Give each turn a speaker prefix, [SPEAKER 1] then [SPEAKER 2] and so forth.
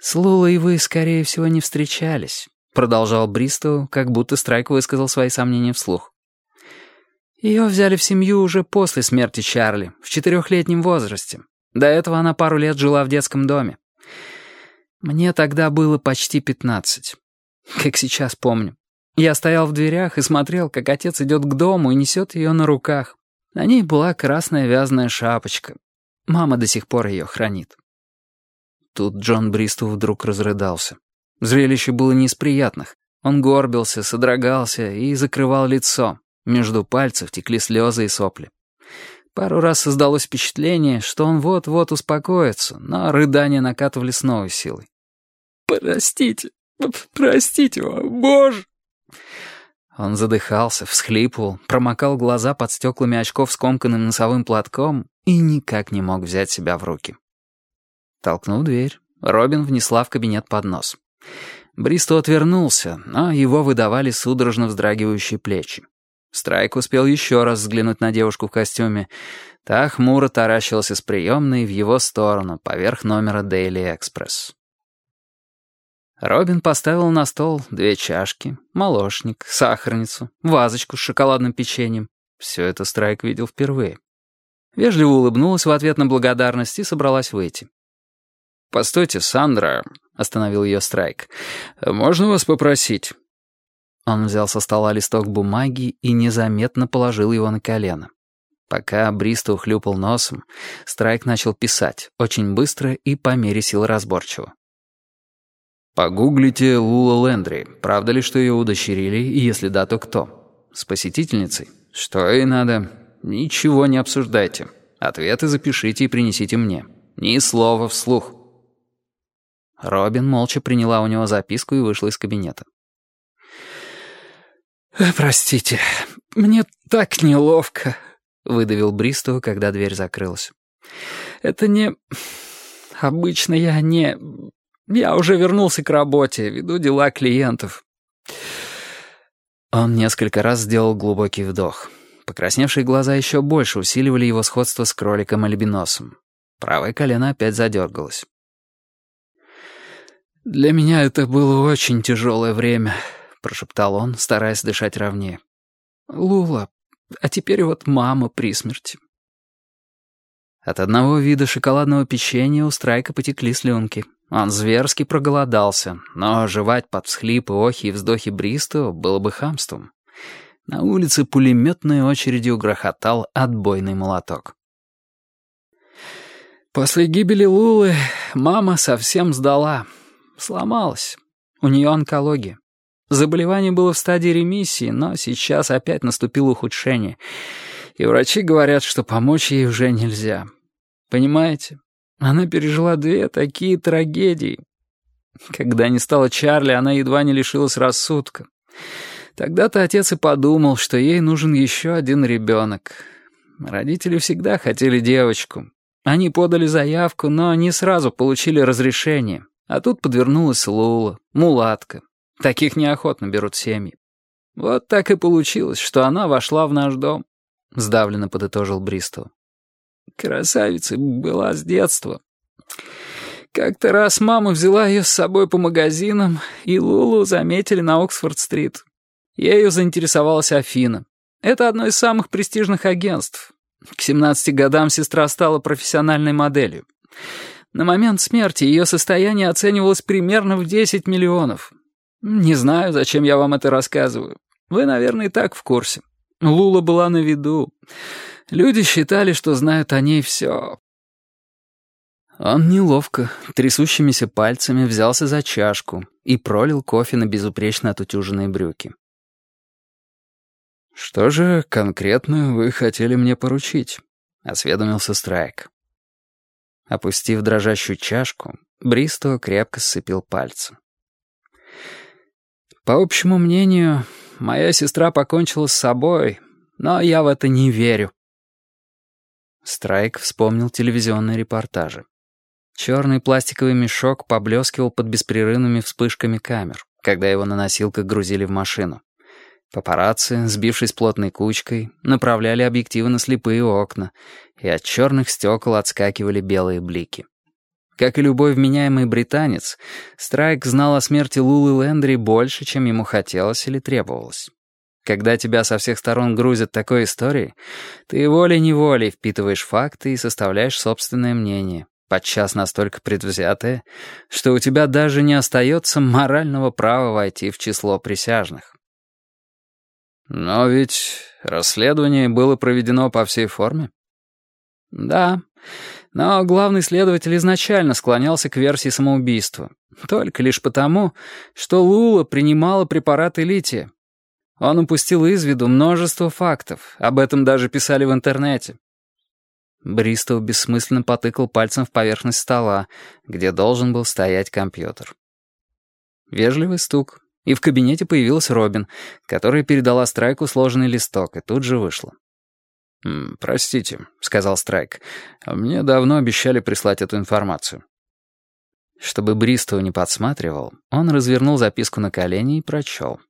[SPEAKER 1] «С Лулой вы, скорее всего, не встречались», — продолжал Бристоу, как будто Страйк высказал свои сомнения вслух. Ее взяли в семью уже после смерти Чарли, в четырехлетнем возрасте. До этого она пару лет жила в детском доме. Мне тогда было почти пятнадцать. Как сейчас помню. Я стоял в дверях и смотрел, как отец идет к дому и несет ее на руках. На ней была красная вязаная шапочка. Мама до сих пор ее хранит. Тут Джон Бристу вдруг разрыдался. Зрелище было не из приятных. Он горбился, содрогался и закрывал лицо. Между пальцев текли слезы и сопли. Пару раз создалось впечатление, что он вот-вот успокоится, но рыдания накатывали с новой силой. «Простите, простите, боже!» Он задыхался, всхлипывал, промокал глаза под стеклами очков скомканным носовым платком и никак не мог взять себя в руки. Толкнув дверь, Робин внесла в кабинет поднос. Бристу отвернулся, но его выдавали судорожно вздрагивающие плечи. Страйк успел еще раз взглянуть на девушку в костюме. Та хмуро таращилась из приемной в его сторону, поверх номера Daily Express. Робин поставил на стол две чашки, молочник, сахарницу, вазочку с шоколадным печеньем. Все это Страйк видел впервые. Вежливо улыбнулась в ответ на благодарность и собралась выйти. «Постойте, Сандра», — остановил ее Страйк. «Можно вас попросить?» Он взял со стола листок бумаги и незаметно положил его на колено. Пока Бристу хлюпал носом, Страйк начал писать, очень быстро и по мере сил разборчиво. «Погуглите Лула Лендри. Правда ли, что ее удочерили, и если да, то кто? С посетительницей? Что ей надо? Ничего не обсуждайте. Ответы запишите и принесите мне. Ни слова вслух». Робин молча приняла у него записку и вышла из кабинета.
[SPEAKER 2] «Э, «Простите, мне так неловко», — выдавил Бристоу, когда дверь закрылась. «Это не... Обычно я не... Я уже вернулся к работе, веду дела клиентов».
[SPEAKER 1] Он несколько раз сделал глубокий вдох. Покрасневшие глаза еще больше усиливали его сходство с кроликом-альбиносом. Правое колено опять задергалось.
[SPEAKER 2] «Для меня это было очень тяжелое время», — прошептал он, стараясь дышать ровнее. «Лула, а теперь вот мама при смерти».
[SPEAKER 1] От одного вида шоколадного печенья у Страйка потекли слюнки. Он зверски проголодался, но жевать под всхлипы, охи и вздохи Бристу было бы хамством. На улице пулеметной очередью грохотал отбойный молоток.
[SPEAKER 2] После гибели Лулы мама совсем сдала — Сломалась. У нее онкология. Заболевание было в стадии ремиссии, но сейчас опять наступило ухудшение. И врачи говорят, что помочь ей уже нельзя. Понимаете? Она пережила две такие трагедии. Когда не стало Чарли, она едва не лишилась рассудка. Тогда-то отец и подумал, что ей нужен еще один ребенок. Родители всегда хотели девочку. Они подали заявку, но не сразу получили разрешение. А тут подвернулась Лула, мулатка. Таких неохотно берут семьи. Вот так и получилось, что она вошла в наш дом, — сдавленно подытожил Бристоу. Красавица была с детства. Как-то раз мама взяла ее с собой по магазинам, и Лулу заметили на Оксфорд-стрит. Ею заинтересовалась Афина. Это одно из самых престижных агентств. К 17 годам сестра стала профессиональной моделью. На момент смерти ее состояние оценивалось примерно в 10 миллионов. Не знаю, зачем я вам это рассказываю. Вы, наверное, и так в курсе. Лула была на виду. Люди считали, что знают о ней все.
[SPEAKER 1] Он неловко, трясущимися пальцами взялся за чашку и пролил кофе на безупречно отутюженные брюки. «Что же конкретно вы хотели мне поручить?» — осведомился Страйк. Опустив дрожащую чашку, Бристо крепко сцепил пальцы.
[SPEAKER 2] «По общему мнению, моя сестра покончила с собой, но я в это не верю».
[SPEAKER 1] Страйк вспомнил телевизионные репортажи. Черный пластиковый мешок поблескивал под беспрерывными вспышками камер, когда его на носилках грузили в машину. Папарацци, сбившись плотной кучкой, направляли объективы на слепые окна, и от черных стекол отскакивали белые блики. Как и любой вменяемый британец, Страйк знал о смерти Лулы Лендри больше, чем ему хотелось или требовалось. Когда тебя со всех сторон грузят такой историей, ты волей-неволей впитываешь факты и составляешь собственное мнение, подчас настолько предвзятое, что у тебя даже не остается морального права войти в число присяжных.
[SPEAKER 2] Но ведь расследование было проведено по всей форме.
[SPEAKER 1] Да, но главный следователь изначально склонялся к версии самоубийства. Только лишь потому, что Лула принимала препараты лития. Он упустил из виду множество фактов, об этом даже писали в интернете. Бристоу бессмысленно потыкал пальцем в поверхность стола, где должен был стоять компьютер. Вежливый стук, и в кабинете появилась Робин, которая передала Страйку сложенный листок и тут же вышла.
[SPEAKER 2] «Простите», — сказал Страйк, — «мне давно обещали прислать эту информацию».
[SPEAKER 1] Чтобы Бристоу не подсматривал, он развернул записку на колени и прочел.